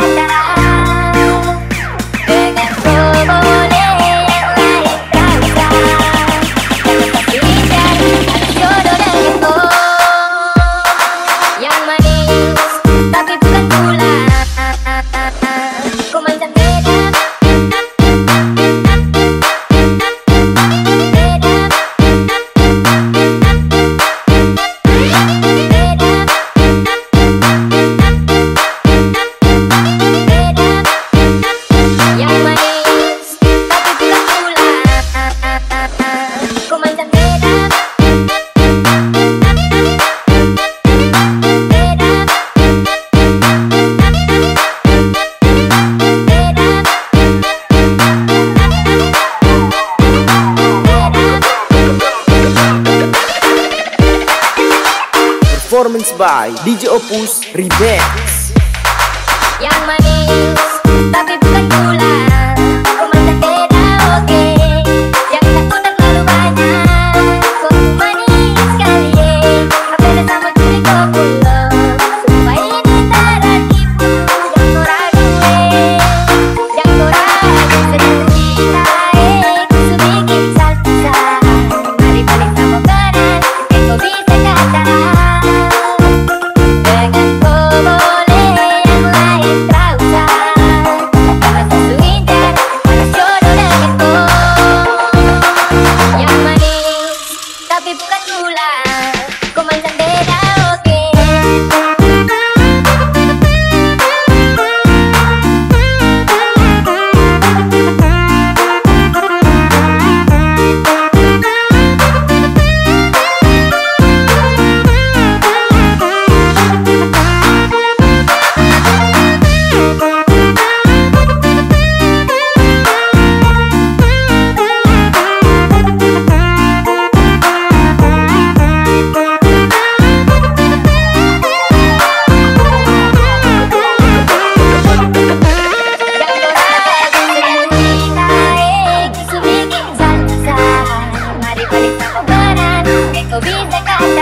da da da Performance by DJ Opus Remix. Yang manis tapi bukan gula Please, I